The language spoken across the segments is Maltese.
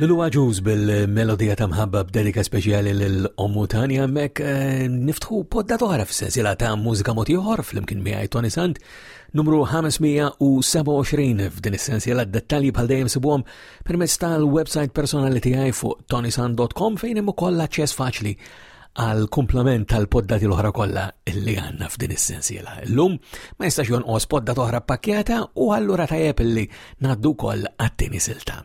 Lulu Aġuż bil-melodija ta' mħabba b'dedika speċjali l-ommu Tanja mek eh, niftħu podda toħra f'sensila ta' mużika motiħor fl-imkien miħaj Tony Sant numru 527 f'din is-sensiela dettalji bħal dejjem sibuhom permezz tal-website personali tiegħi fuq tonisan.com fejn hemm ukoll aċċess faċli għal komplement tal-poddati l-oħra kollha li għandna f'din is-sensiela. Illum ma jistax jonqos podda toħra pakkjata u allura tajjeb li ngħaddu koll għat-tieni silta.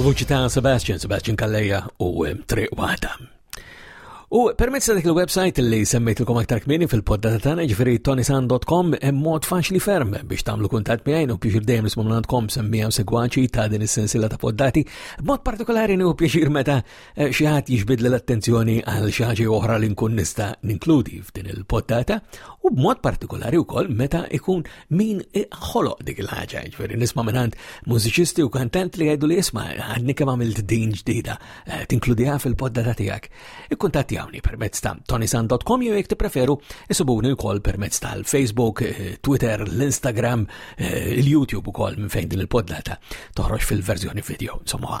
Vuċi ta' Sebastian, Sebastian Kalleja u eh, Triq Wahda. U permezz ta' dik il-website li semmejtilkom aktar kmini fil-poddata tagħna ġifieri tonisan.com hemm mod faċli ferm biex tagħmlu kuntatt miegħi u pjaċir dejjem nisma' minn għandkom semmija u segwaċi ta' din is-sensiela ta' poddati. B'mod partikolari nieħu pjaċir meta Eh, xi ħadd jiġbidli l-attenzjoni għal xi ħaġa oħra li nkun nista' ninkludi f'din il-poddata u b'mod partikolari wkoll meta ikun min ħoloq dik il-ħaġa, ġifieri nisma' mingħand mużiċisti u kantant li jgħidu li isma' għadni kemm għamilt din ġdida, eh, tinkludiha fil-poddata tiegħek. Ikkuntattjawni permezz ta' tonisan.com jew jekk tippreferu isibuni wkoll permezz tal-Facebook, eh, Twitter, l-Instagram, il-YouTube ukoll minn fejn din il-poddata toħroġ fil-verżjoni video. Insomma,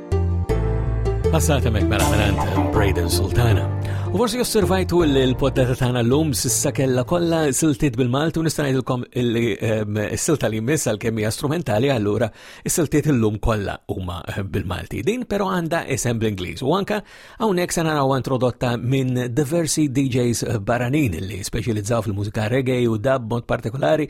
Passat hemmhekk mela mingħand Braden Sultana. U forsi osservajtu l-poddata tagħna llum s'issa kellha kollha siltiet bil-Malti u nista' ngħidilkom is-silta li jmiss għal kemm hija strumentali allura is-siltiet illum kollha huma eh, bil-Malti. Din però għandha isem bl-Ingliż u anke hawnhekk se naraw introdotta minn diversi DJs barranin li speċjalizzaw fil-mużika reggae u dub mod partikolari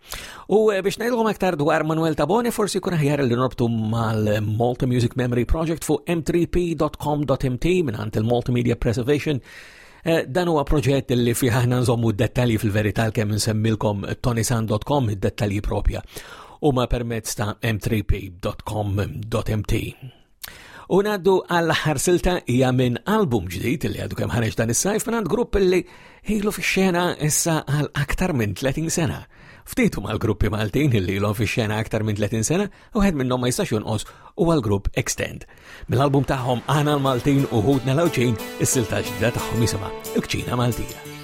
U eh, biex najdlom aktar dwar Manuel Tabone, forsi kun ħjar li norbtu mal-Malta Music Memory Project fuq m3p.com.mt minn għant il-Multimedia Preservation. Eh, dan huwa proġett li fih aħna nżommu dettalji fil-verità kemm nsemmilkom tonisan.com id-dettalji propja u ma permezz ta' m3p.com.mt. U naddu għal ħarsilta hija minn album ġdid li għadu kemm ħareġ dan is-sajf minn grupp li ilu fix-xena issa għal aktar minn 30 sena. Ftit huma l-gruppi Maltin li ilhom fix-xena aktar minn 30 sena u wieħed minnhom ma jistax jonqos huwa l-grupp Extend. Mill-album tagħhom Għana l-Maltin u Ħudna l-Awċin is-silta ġdida tagħhom jisimha Il-Kċina Maltija.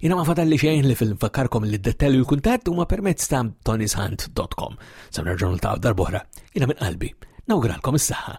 Jina ma fadalli xejn li fil-fakkarkom li d-dettalji u l-kuntatt huma permezz ta' tonyshunt.com. Sa nerġgħu niltaqgħu darbohra, jina minn qalbi. Nawgralkom is-saħħa.